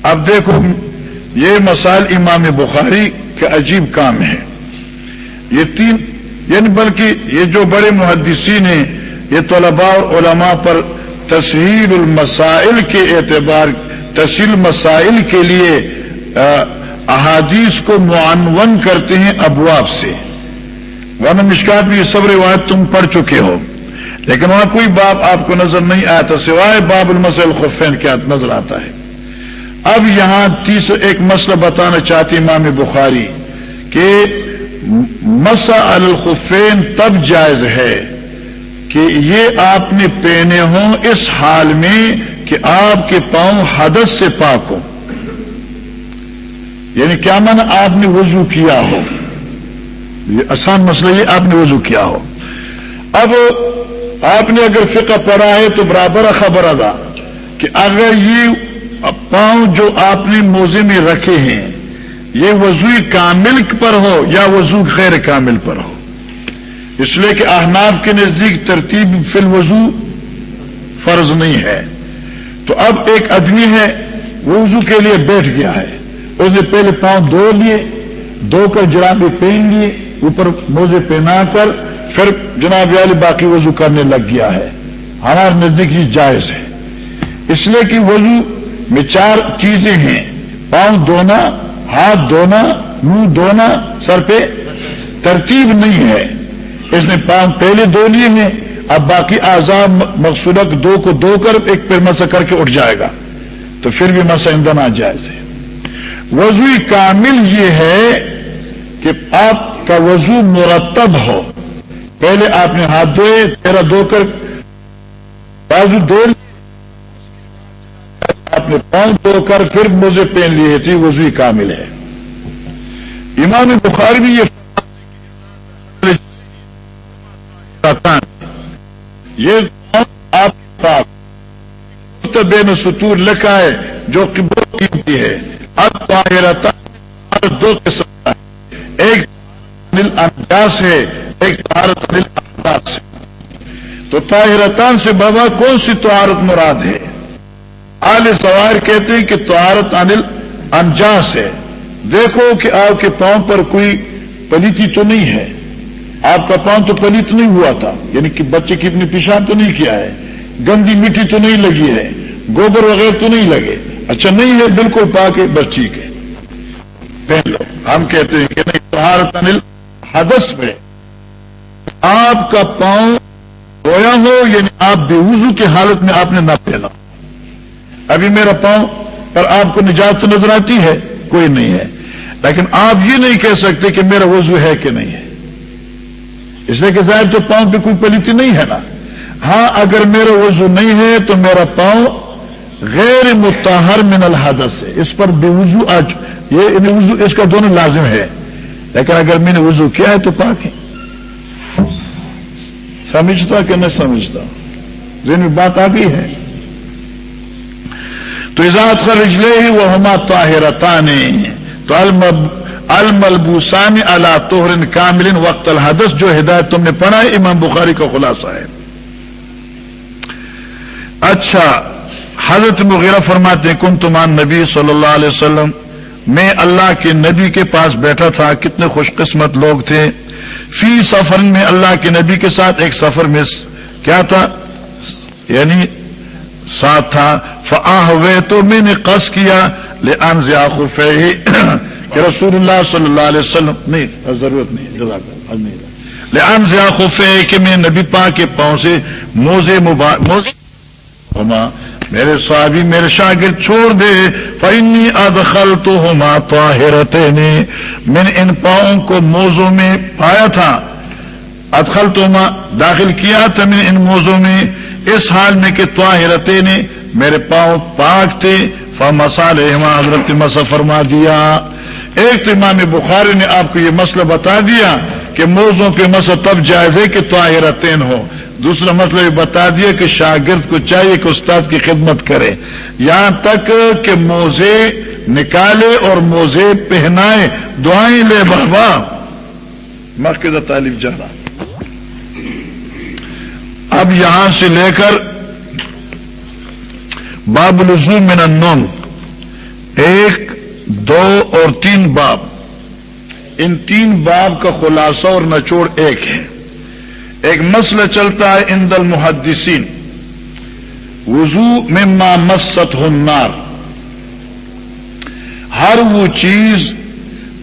اب دیکھو، یہ مسائل امام بخاری کا عجیب کام ہے یہ تین یعنی بلکہ یہ جو بڑے محدثین ہیں، یہ طلباء اور علماء پر تصویر المسائل کے اعتبار تصویر مسائل کے لیے احادیث کو معنون کرتے ہیں ابواب سے۔ ورنہ مشکات بھی یہ سب روایت تم پڑھ چکے ہو۔ لیکن وہاں کوئی باب آپ کو نظر نہیں آیا تھا سوائے باب المسل خفین کیا نظر آتا ہے۔ اب یہاں تیسرا ایک مسئلہ بتانا چاہتی امام بخاری کہ مسا الخفین تب جائز ہے۔ کہ یہ آپ نے پہنے ہوں اس حال میں کہ آپ کے پاؤں حدث سے پاک ہوں۔ یعنی کیا من آپ نے وضو کیا ہو؟ یہ آسان مسئلہ یہ آپ نے وضو کیا ہو۔ اب آپ نے اگر فقہ پڑھا ہے تو برابر خبر ادا کہ اگر یہ پاؤں جو آپ نے موزے میں رکھے ہیں، یہ وضو کامل پر ہو یا وضو غیر کامل پر ہو؟ اس لیے کہ احناف کے نزدیک ترتیب فی الوضو فرض نہیں ہے۔ تو اب ایک آدمی ہے وہ وضو کے لیے بیٹھ گیا ہے۔ اس نے پہلے پاؤں دو لیے دو کر جرابے پہن لیے، اوپر موزے پہنا کر پھر جناب والی باقی وضو کرنے لگ گیا ہے۔ ہمارے نزدیک یہ جائز ہے۔ اس لیے کہ وضو میں چار چیزیں ہیں۔ پاؤں دھونا، ہاتھ دھونا، منہ دھونا، سر پہ ترتیب نہیں ہے۔ اس نے پاؤں پہلے دو لیے ہیں، اب باقی آزاد مقصودک دو کو دو کر، ایک پھر مسا کر کے اٹھ جائے گا۔ تو پھر بھی مسا ایندھن آ جائز ہے۔ وضو کامل یہ ہے کہ آپ کا وضو مرتب ہو۔ پہلے آپ نے ہاتھ دھوئے، تیرا دھو کر۔ بازو دو آپ نے پاؤں دھو کر، پھر موزے پہن لیے تھی وضو کامل ہے۔ امام بخار بھی یہ یہ آپ کا بے ستور لکھا ہے جو کہ بہت قیمتی ہے۔ اب طاہرتا دو قسم کا ہے۔ ایک انجاس ہے، ایک طہارت انجاس ہے۔ تو طاہرتان سے بابا کون سی توارت مراد ہے؟ آل سوار کہتے ہیں کہ توارت انل انجاس ہے۔ دیکھو کہ آپ کے پاؤں پر کوئی پلیتی تو نہیں ہے۔ آپ کا پاؤں تو پلیت نہیں ہوا تھا یعنی کہ بچے کی اپنی پیشاب تو نہیں کیا ہے، گندی مٹی تو نہیں لگی ہے، گوبر وغیرہ تو نہیں لگے۔ اچھا نہیں ہے، بالکل پا کے بس ٹھیک ہے۔ پہن لو ہم کہتے ہیں کہ نہیں تہار تنل حدث میں آپ کا پاؤں رویا ہو یعنی آپ بے وضو کی حالت میں آپ نے نہ پہنا ابھی میرا پاؤں پر آپ کو نجات تو نظر آتی ہے، کوئی نہیں ہے۔ لیکن آپ یہ نہیں کہہ سکتے کہ میرا وضو ہے کہ نہیں ہے۔ اس لیے کہ ظاہر تو پاؤں پہ کوئی پلیتی نہیں ہے نا۔ ہاں اگر میرا وضو نہیں ہے تو میرا پاؤں غیر متحر من الحادث سے اس پر بے وضو آج یہ وضو، اس کا دونوں لازم ہے۔ لیکن اگر میں نے وضو کیا ہے تو پاک ہے۔ سمجھتا کہ نہیں سمجھتا؟ میں بات آ گئی ہے۔ تو ایزاد کا رجلے ہی وہ ہما طاہرتا نے تو الملبوسان اللہ توہرن کاملن وقت الحدث، جو ہدایت تم نے پڑھا ہے امام بخاری کا خلاصہ ہے۔ اچھا حضرت مغیرہ فرماتے ہیں کن تمان نبی صلی اللہ علیہ وسلم، میں اللہ کے نبی کے پاس بیٹھا تھا، کتنے خوش قسمت لوگ تھے۔ فی سفر میں اللہ کے نبی کے ساتھ ایک سفر میں کیا تھا؟ یعنی ساتھ تھا۔ فآ ہوئے تو میں نے قص کیا لے ان کہ رسول اللہ صلی اللہ علیہ وسلم نہیں ضرورت نہیں لے ان ضیاخوف کہ میں نبی پا کے پاؤں سے موزے موزے میرے صحابی، میرے شاگرد چھوڑ دے فنی ادخل تو ہوما تو نے میں نے ان پاؤں کو موزوں میں پایا تھا۔ ادخل تو داخل کیا تھا میں نے ان موزوں میں۔ اس حال میں کہ تو نے میرے پاؤں پاک تھے۔ مسالے حضرت مسا فرما دیا۔ ایک تو امام بخاری نے آپ کو یہ مسئلہ بتا دیا کہ موزوں پہ مسئلہ تب جائز ہے کہ تو ہو۔ دوسرا مطلب یہ بتا دیا کہ شاگرد کو چاہیے کہ استاد کی خدمت کرے۔ یہاں تک کہ موزے نکالے اور موزے پہنائے۔ دعائیں لے بابا۔ مقد تعلیم جانا۔ اب یہاں سے لے کر باب لزوم من النوم۔ ایک دو اور تین باب۔ ان تین باب کا خلاصہ اور نچوڑ ایک ہے۔ ایک مسئلہ چلتا ہے اند المحدثین۔ وضو مما مست النار۔ ہر وہ چیز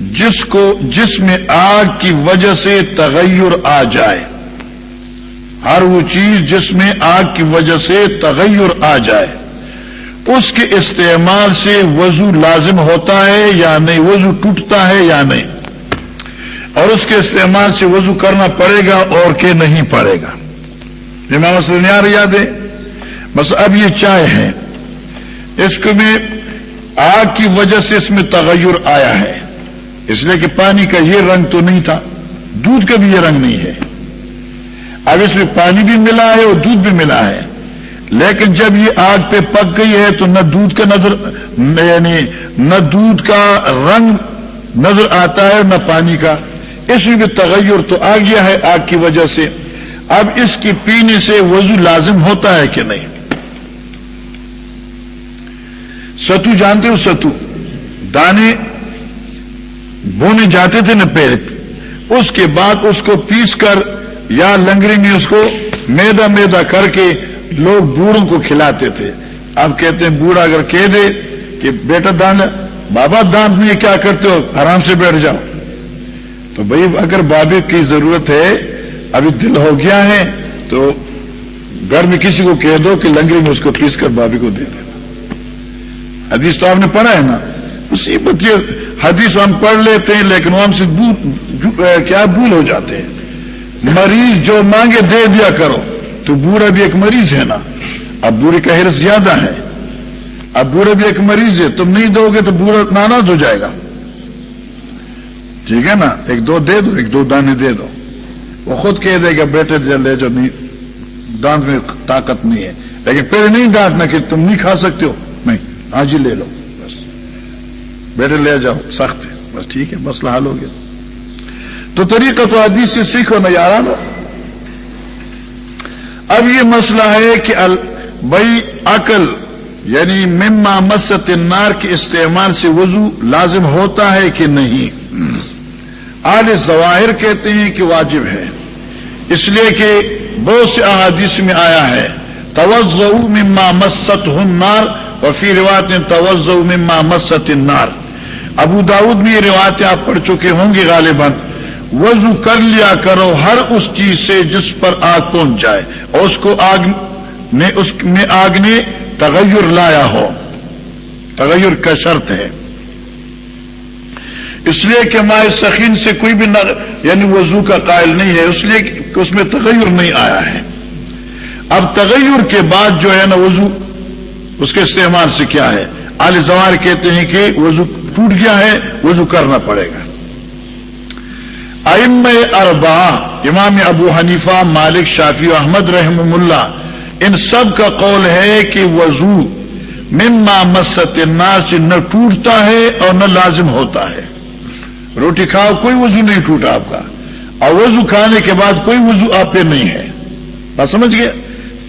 جس کو جس میں آگ کی وجہ سے تغیر آ جائے۔ ہر وہ چیز جس میں آگ کی وجہ سے تغیر آ جائے۔ اس کے استعمال سے وضو لازم ہوتا ہے یا نہیں؟ وضو ٹوٹتا ہے یا نہیں؟ اور اس کے استعمال سے وضو کرنا پڑے گا اور کہ نہیں پڑے گا؟ مسئلہ نہیں آ رہی یاد ہے؟ بس اب یہ چائے ہے۔ اس کو میں آگ کی وجہ سے اس میں تغیر آیا ہے۔ اس لیے کہ پانی کا یہ رنگ تو نہیں تھا۔ دودھ کا بھی یہ رنگ نہیں ہے۔ اب اس میں پانی بھی ملا ہے اور دودھ بھی ملا ہے۔ لیکن جب یہ آگ پہ پک گئی ہے تو نہ دودھ کا نظر یعنی نہ دودھ کا رنگ نظر آتا ہے نہ پانی کا۔ اس میں بھی تغیر تو آ گیا ہے آگ کی وجہ سے۔ اب اس کی پینے سے وضو لازم ہوتا ہے کہ نہیں؟ ستو جانتے ہو ستو؟ دانے بونے جاتے تھے نا پیر اس کے بعد اس کو پیس کر یا لنگری میں اس کو میدا میدا کر کے لوگ بوڑھوں کو کھلاتے تھے۔ اب کہتے ہیں بوڑھا اگر کہہ دے کہ بیٹا دان بابا دانت میں کیا کرتے ہو؟ آرام سے بیٹھ جاؤ۔ تو بھائی اگر بابے کی ضرورت ہے، ابھی دل ہو گیا ہے، تو گھر میں کسی کو کہہ دو کہ لنگری میں اس کو پیس کر بابی کو دے دینا حدیث تو آپ نے پڑھا ہے نا؟ اسی یہ حدیث ہم پڑھ لیتے ہیں، لیکن وہ ہم سے کیا بھول ہو جاتے ہیں۔ مریض جو مانگے دے دیا کرو۔ تو بوڑھا بھی ایک مریض ہے نا۔ اب بوڑھی کا حرص زیادہ ہے۔ اب بوڑھا بھی ایک مریض ہے، تم نہیں دو گے تو بوڑھا ناراض ہو جائے گا۔ ٹھیک ہے نا؟ ایک دو دے دو، ایک دو دانے دے دو۔ وہ خود کہہ دے گا، بیٹے لے جو نہیں، دانت میں طاقت نہیں ہے۔ لیکن پہلے نہیں ڈانٹنا کہ تم نہیں کھا سکتے ہو۔ نہیں، آج ہی لے لو، بس۔ بیٹے لے جاؤ، سخت ہے۔ بس ٹھیک ہے، مسئلہ حل ہو گیا۔ تو طریقہ تو حدیث سے سیکھو نا، یار اب یہ مسئلہ ہے کہ بھائی عقل یعنی مما مست نار کے استعمال سے وضو لازم ہوتا ہے کہ نہیں؟ آل ظواہر کہتے ہیں کہ واجب ہے۔ اس لیے کہ بہت سے احادیث میں آیا ہے توجہ مما مست نار وفی روایت توجہ مما مست نار ابو داود میں یہ روایتیں آپ پڑھ چکے ہوں گے غالباً۔ وضو کر لیا کرو ہر اس چیز سے جس پر آگ پہنچ جائے اور اس کو آگ نے اس میں آگ نے تغیر لایا ہو۔ تغیر کا شرط ہے۔ اس لیے کہ ہمارے سخین سے کوئی بھی نہ یعنی وضو کا قائل نہیں ہے، اس لیے کہ اس میں تغیر نہیں آیا ہے۔ اب تغیر کے بعد جو ہے نا وضو، اس کے استعمال سے کیا ہے؟ عال زوار کہتے ہیں کہ وضو ٹوٹ گیا ہے، وضو کرنا پڑے گا۔ ام اربا امام ابو حنیفہ، مالک شافی احمد رحم اللہ، ان سب کا قول ہے کہ وضو مما مست ناچ نہ ٹوٹتا ہے اور نہ لازم ہوتا ہے۔ روٹی کھاؤ، کوئی وضو نہیں ٹوٹا آپ کا۔ اور وضو کھانے کے بعد کوئی وضو آپ پہ نہیں ہے۔ بات سمجھ گئے؟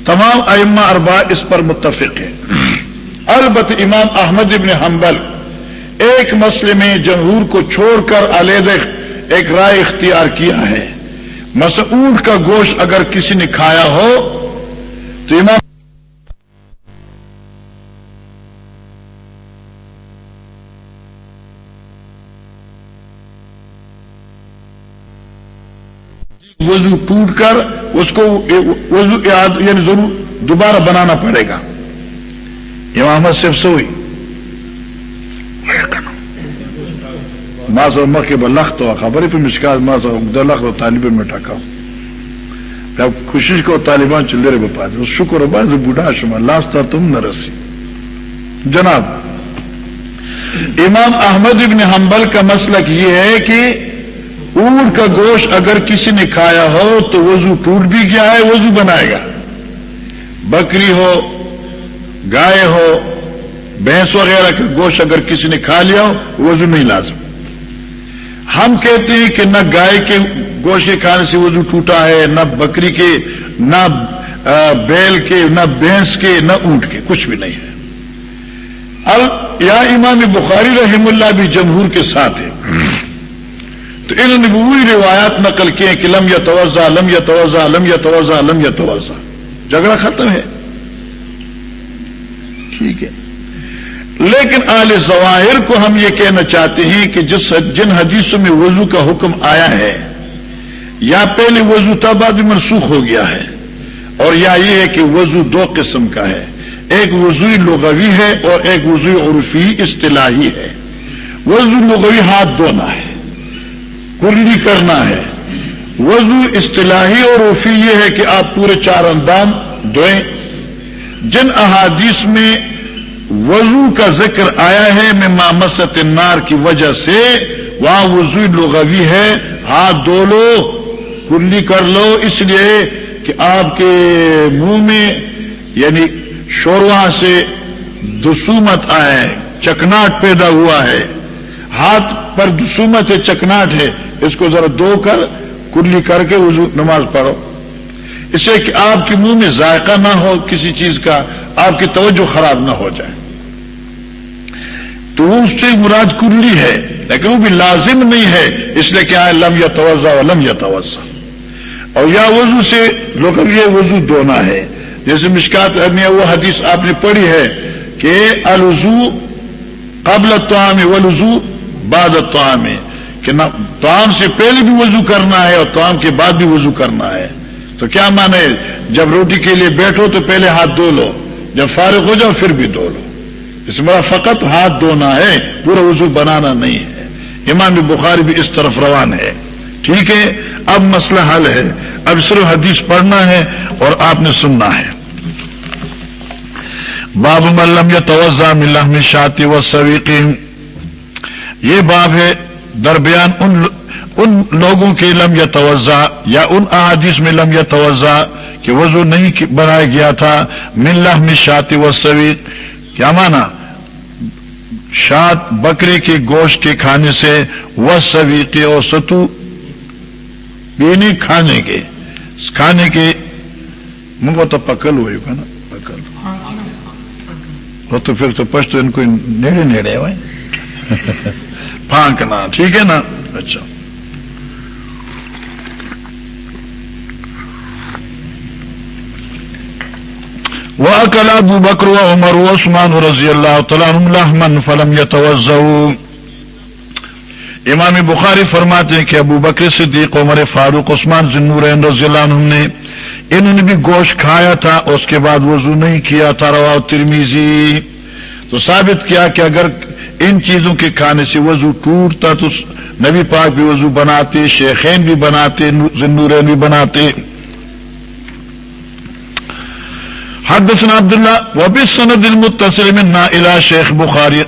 تمام ائمہ اربا اس پر متفق ہے البت امام احمد ابن حنبل ایک مسئلے میں جمہور کو چھوڑ کر علیحدہ ایک رائے اختیار کیا ہے۔ مسعود کا گوشت اگر کسی نے کھایا ہو، تو امام وضو ٹوٹ کر اس کو وضو یعنی ضرور دوبارہ بنانا پڑے گا۔ امام صرف سوئی۔ ماں سب مکے لخت ہوا خبر پہ مشکل ماں سب لخت ہو طالب میں ٹکا جب کوشش کو طالبان چل رہے پاتے. شکر باز بوڑھا شما، لاستا تم نہ رسی جناب، امام احمد ابن حنبل کا مسلک یہ ہے کہ اونٹ کا گوشت اگر کسی نے کھایا ہو تو وضو ٹوٹ بھی گیا ہے، وضو بنائے گا۔ بکری ہو، گائے ہو، بھینس وغیرہ کا گوشت اگر کسی نے کھا لیا ہو، وضو نہیں لازم۔ ہم کہتے ہیں کہ نہ گائے کے گوشت کے کھانے سے وضو ٹوٹا ہے، نہ بکری کے، نہ بیل کے، نہ بھینس کے، نہ اونٹ کے، کچھ بھی نہیں ہے۔ اب یا امام بخاری رحم اللہ بھی جمہور کے ساتھ ہے تو انہوں نے روایات نقل کیے کہ لم یا توجہ لم یا توجہ لم یا توجہ لم یا توجہ جھگڑا ختم ہے۔ ٹھیک ہے۔ لیکن آل ظواہر کو ہم یہ کہنا چاہتے ہیں کہ جس جن حدیثوں میں وضو کا حکم آیا ہے، یا پہلے وضو تبا بھی منسوخ ہو گیا ہے، اور یا یہ ہے کہ وضو دو قسم کا ہے، ایک وضو لغوی ہے اور ایک وضو عرفی اصطلاحی ہے۔ وضو لغوی ہاتھ دھونا ہے کلی کرنا ہے۔ وضو اصطلاحی اور عرفی یہ ہے کہ آپ پورے چار اندام دھوئیں۔ جن احادیث میں وضو کا ذکر آیا ہے، میں مامست نار کی وجہ سے۔ وہاں وضو لغوی ہے۔ ہاتھ دھو لو، کلی کر لو۔ اس لیے کہ آپ کے منہ میں یعنی شوروا سے دسومت آئے چکناٹ پیدا ہوا ہے۔ ہاتھ پر دسومت ہے چکناٹ ہے۔ اس کو ذرا دو کر، کلی کر کے وضو، نماز پڑھو۔ اسے کہ آپ کے منہ میں ذائقہ نہ ہو کسی چیز کا، آپ کی توجہ خراب نہ ہو جائے۔ تو وہ اس سے مراد کلی ہے، لیکن وہ بھی لازم نہیں ہے، اس لیے کہ لم یا توجہ لم یا توجہ اور یا وضو سے لوگ یہ وضو دھونا ہے۔ جیسے مشکات میں وہ حدیث آپ نے پڑھی ہے کہ الزو قبل توام ولزو بعد توام کہ توام سے پہلے بھی وضو کرنا ہے اور توام کے بعد بھی وضو کرنا ہے۔ تو کیا مانے جب روٹی کے لیے بیٹھو تو پہلے ہاتھ دھو لو، جب فارغ ہو جاؤ پھر بھی دھو لو۔ اس میں فقط ہاتھ دھونا ہے، پورا وضو بنانا نہیں ہے۔ امام بخاری بھی اس طرف روان ہے۔ ٹھیک ہے، اب مسئلہ حل ہے۔ اب صرف حدیث پڑھنا ہے اور آپ نے سننا ہے۔ باب ملم یا توجہ ملحم شاطی و سویقین یہ باب ہے درمیان ان ان لوگوں کے لم یا توجہ یا ان احادیث میں لم یا توجہ کہ وضو نہیں بنایا گیا تھا۔ ملحم شاطی و سویق کیا مانا شات بکرے کے گوشت کے کھانے سے وہ سویقے اور ستو پینے یعنی کھانے کے کھانے کے منگو تو پکل ہوئے گا نا، پکل۔ وہ تو پھر تو پشت ان کو نیڑے نیڑے ہوئے پھانکنا، ٹھیک ہے نا؟ اچھا۔ وہ اکلا ابو بکر عمر عثمان رضی اللہ تعالیٰ فلم یا امام بخاری فرماتے ہیں کہ ابو بکر صدیق، عمر فاروق، عثمان ضنور رضی اللہ عنہ نے انہوں نے بھی گوشت کھایا تھا، اس کے بعد وضو نہیں کیا تھا روا ترمیزی تو ثابت کیا کہ اگر ان چیزوں کے کھانے سے وضو ٹوٹتا تو نبی پاک بھی وضو بناتے، شیخین بھی بناتے ذنورین بھی بناتے۔ حدثنا عبد الله وبالسند المتصل منا الى شيخ بخاري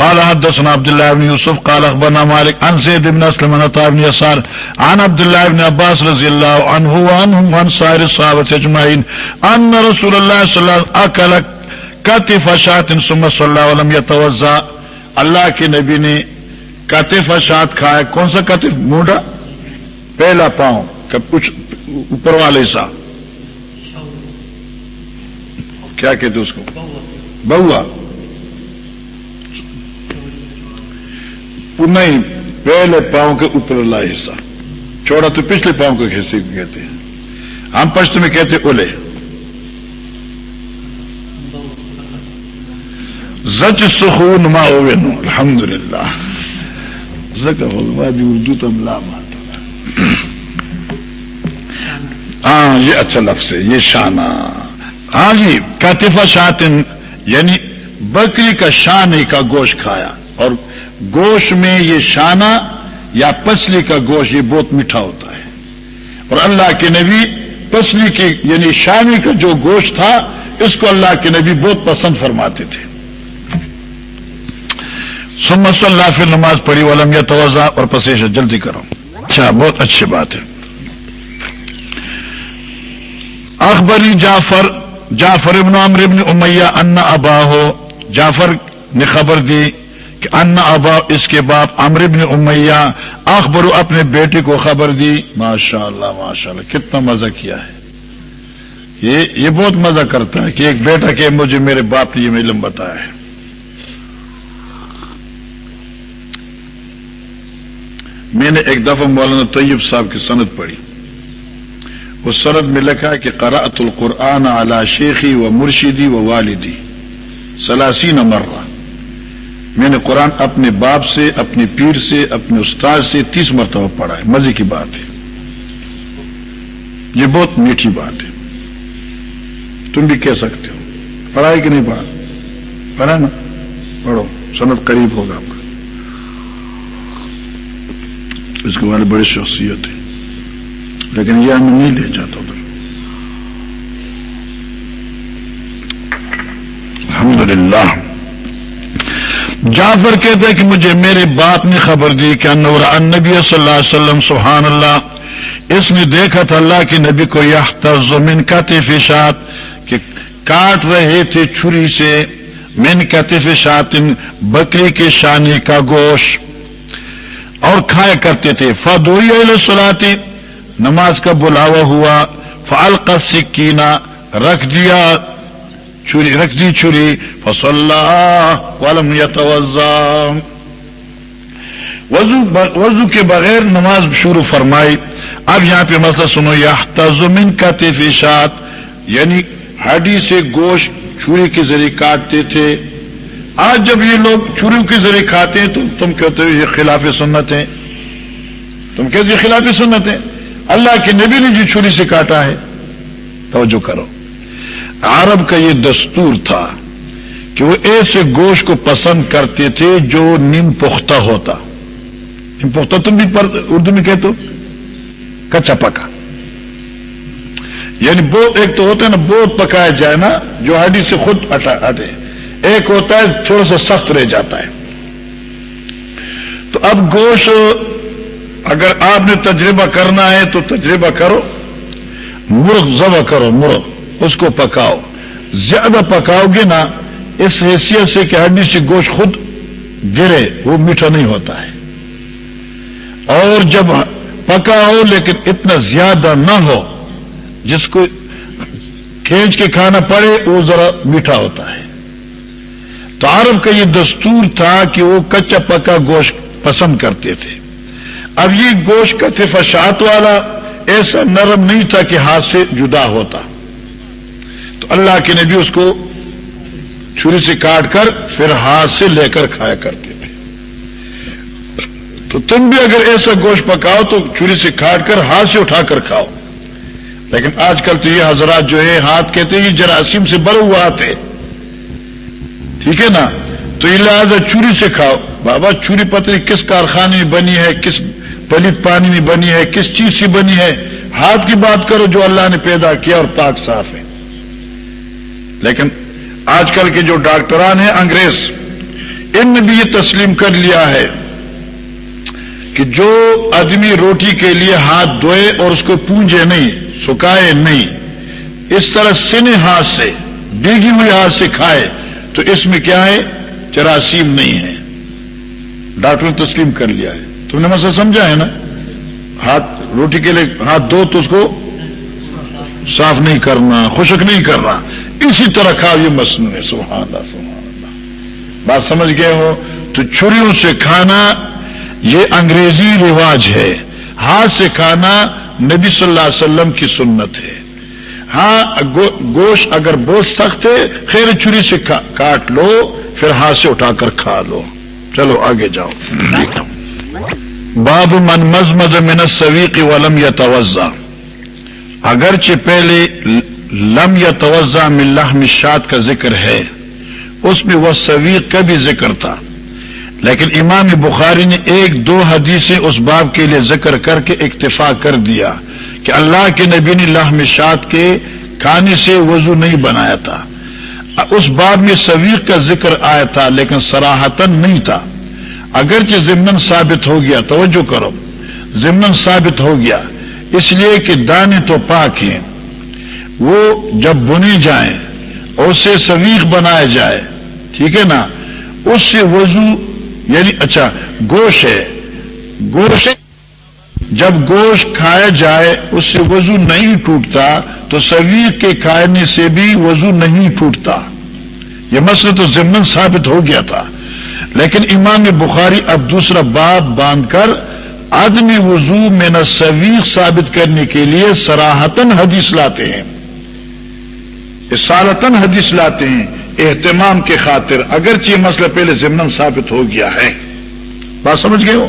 قال حدثنا عبد الله بن يوسف قال اخبرنا مالك عن زيد بن اسلم عن بن يسار عن عبد الله بن عباس رضي الله عنه وعنهم وعن سائر الصحابه اجمعين ان رسول الله صلى الله عليه وسلم اكل كتف شاة ثم صلى ولم يتوضا اللہ کے نبی نے کتف شات کھایا، کون سا کتف؟ موڈا؟ پہلا پاؤں کچھ اوپر والے سا کیا کہتے اس کو؟ بہوا نہیں، پہلے پاؤں کے اوپر اللہ حصہ چوڑا تو پچھلے پاؤں کے حصے کو کہتے ہیں۔ ہم پشت میں کہتے اولے۔ زچ سخون ما ہوئے نو الحمد للہ اردو تم لا ہاں یہ اچھا لفظ ہے، یہ شانہ۔ ہاں جی کاتفا شاطن یعنی بکری کا شانے کا گوشت کھایا اور گوشت میں یہ شانہ یا پسلی کا گوشت یہ بہت میٹھا ہوتا ہے۔ اور اللہ کے نبی پسلی کی یعنی شانی کا جو گوشت تھا، اس کو اللہ کے نبی بہت پسند فرماتے تھے۔ سمت صلی اللہ پھر نماز پڑھی، ولم یا توجہ اور پسیش جلدی کرو۔ اچھا بہت اچھی بات ہے۔ اخبری جعفر جعفر ابن عمر ابن امیہ ان ابا ہو جعفر نے خبر دی کہ ان ابا اس کے باپ امر ابن امیہ اخبر اپنے بیٹے کو خبر دی۔ ماشاء اللہ ماشاء اللہ کتنا مزہ کیا ہے۔ یہ یہ بہت مزہ کرتا ہے کہ ایک بیٹا کہ مجھے میرے باپ نے یہ علم بتایا ہے۔ میں نے ایک دفعہ مولانا طیب صاحب کی سند پڑھی۔ اس سند میں لکھا کہ قرأت القرآن علی شیخی و مرشدی و والدی سلاسی نمر میں نے قرآن اپنے باپ سے، اپنے پیر سے، اپنے استاد سے تیس مرتبہ پڑھا ہے۔ مزے کی بات ہے۔ یہ بہت میٹھی بات ہے۔ تم بھی کہہ سکتے ہو۔ پڑھائی کہ نہیں پڑھا۔ پڑھا نا۔ پڑھو۔ سنت قریب ہوگا آپ کا۔ اس کے بارے بڑی شخصیت ہے۔ لیکن یہ ہمیں نہیں لے جاتا ادھر الحمد للہ جعفر کہتے ہیں کہ مجھے میرے باپ نے خبر دی کہ انور النبی صلی اللہ علیہ وسلم سبحان اللہ اس نے دیکھا تھا اللہ کے نبی کو یہ تزمن کا تفشات کہ کاٹ رہے تھے چھری سے من کا تفشات بکری کے شانی کا گوشت اور کھایا کرتے تھے فدوئی سلاتی نماز کا بلاوا ہوا فال کا سکینہ رکھ دیا چھری، رکھ دی چھری فصل ولم یتوزا وضو کے بغیر نماز شروع فرمائی۔ اب یہاں پہ مسئلہ سنو یا تزمین کا تفیشات یعنی ہڈی سے گوشت چھری کے ذریعے کاٹتے تھے۔ آج جب یہ لوگ چوریوں کے ذریعے کھاتے ہیں تو تم کہتے ہو یہ خلاف سنت ہے تم کہتے یہ خلاف سنت ہے اللہ کے نبی نے جو چھری سے کاٹا ہے، توجہ کرو۔ عرب کا یہ دستور تھا کہ وہ ایسے گوشت کو پسند کرتے تھے جو نیم پختہ ہوتا۔ نیم پختہ تم بھی اردو میں کہتے ہو؟ کچا پکا۔ یعنی بہت، ایک تو ہوتا ہے نا، بہت پکایا جائے نا، جو ہڈی سے خود ہٹے ایک ہوتا ہے، تھوڑا سا سخت رہ جاتا ہے۔ تو اب گوشت اگر آپ نے تجربہ کرنا ہے تو تجربہ کرو، مرغ ذبح کرو، مرغ، اس کو پکاؤ۔ زیادہ پکاؤ گے نا، اس حیثیت سے کہ ہڈی سے گوشت خود گرے، وہ میٹھا نہیں ہوتا ہے۔ اور جب پکا ہو لیکن اتنا زیادہ نہ ہو، جس کو کھینچ کے کھانا پڑے، وہ ذرا میٹھا ہوتا ہے۔ تو عرب کا یہ دستور تھا کہ وہ کچا پکا گوشت پسند کرتے تھے۔ اب یہ گوشت کا تفشات والا ایسا نرم نہیں تھا کہ ہاتھ سے جدا ہوتا۔ تو اللہ کے نبی اس کو چھری سے کاٹ کر پھر ہاتھ سے لے کر کھایا کرتے تھے۔ تو تم بھی اگر ایسا گوشت پکاؤ تو چھری سے کاٹ کر ہاتھ سے اٹھا کر کھاؤ۔ لیکن آج کل تو یہ حضرات جو ہے ہاتھ کہتے ہیں یہ جراثیم سے بڑے ہوا آتے ٹھیک ہے نا؟ تو یہ لہٰذا چوری سے کھاؤ۔ بابا چوری پتری کس کارخانے میں بنی ہے، کس پلت پانی میں بنی ہے، کس چیز سے بنی ہے؟ ہاتھ کی بات کرو جو اللہ نے پیدا کیا اور پاک صاف ہے۔ لیکن آج کل کے جو ڈاکٹران ہیں انگریز، ان نے بھی یہ تسلیم کر لیا ہے کہ جو آدمی روٹی کے لیے ہاتھ دھوئے اور اس کو پونجے نہیں، سکھائے نہیں، اس طرح سنے ہاتھ سے بیگی ہوئی ہاتھ سے کھائے، تو اس میں کیا ہے؟ چراسیم نہیں ہے۔ ڈاکٹر نے تسلیم کر لیا ہے۔ تم نے مسئلہ سمجھا ہے نا؟ ہاتھ روٹی کے لیے ہاتھ دو تو اس کو صاف نہیں کرنا، خشک نہیں کرنا۔ اسی طرح کھا یہ مصنوع ہے، سبحان اللہ سبحان اللہ۔ بات سمجھ گئے ہو؟ تو چھریوں سے کھانا یہ انگریزی رواج ہے۔ ہاتھ سے کھانا نبی صلی اللہ علیہ وسلم کی سنت ہے۔ ہاں گوشت اگر بہت سخت ہے خیر چری سے کاٹ لو، پھر ہاتھ سے اٹھا کر کھا لو۔ چلو، آگے جاؤ۔ باب من مزمز من سویقی ولم یا اگرچہ پہلے لم یا توزہ ملح مشاد کا ذکر ہے، اس میں وہ سویق کا بھی ذکر تھا۔ لیکن امام بخاری نے ایک دو حدیثیں اس باب کے لیے ذکر کر کے اکتفا کر دیا کہ اللہ کے نبی نے لحم شاد کے کھانے سے وضو نہیں بنایا تھا۔ اس باب میں سویق کا ذکر آیا تھا، لیکن سراہتن نہیں تھا۔ اگرچہ ضمن ثابت ہو گیا، توجہ کرو ضمن ثابت ہو گیا۔ اس لیے کہ دانے تو پاک ہیں۔ وہ جب بنی جائیں اور اسے سویق بنایا جائے۔ ٹھیک ہے نا؟ اس سے وضو یعنی اچھا گوشت ہے۔ گوشت جب گوشت کھایا جائے، اس سے وضو نہیں ٹوٹتا، تو سویر کے کھانے سے بھی وضو نہیں ٹوٹتا۔ یہ مسئلہ تو ضمن ثابت ہو گیا تھا۔ لیکن امام بخاری اب دوسرا باب باندھ کر آدمی وضو میں نہ سویق ثابت کرنے کے لیے سراہتن حدیث لاتے ہیں۔ سالتن حدیث لاتے ہیں۔ اہتمام کے خاطر اگرچہ یہ مسئلہ پہلے ضمن ثابت ہو گیا ہے۔ بات سمجھ گئے ہو؟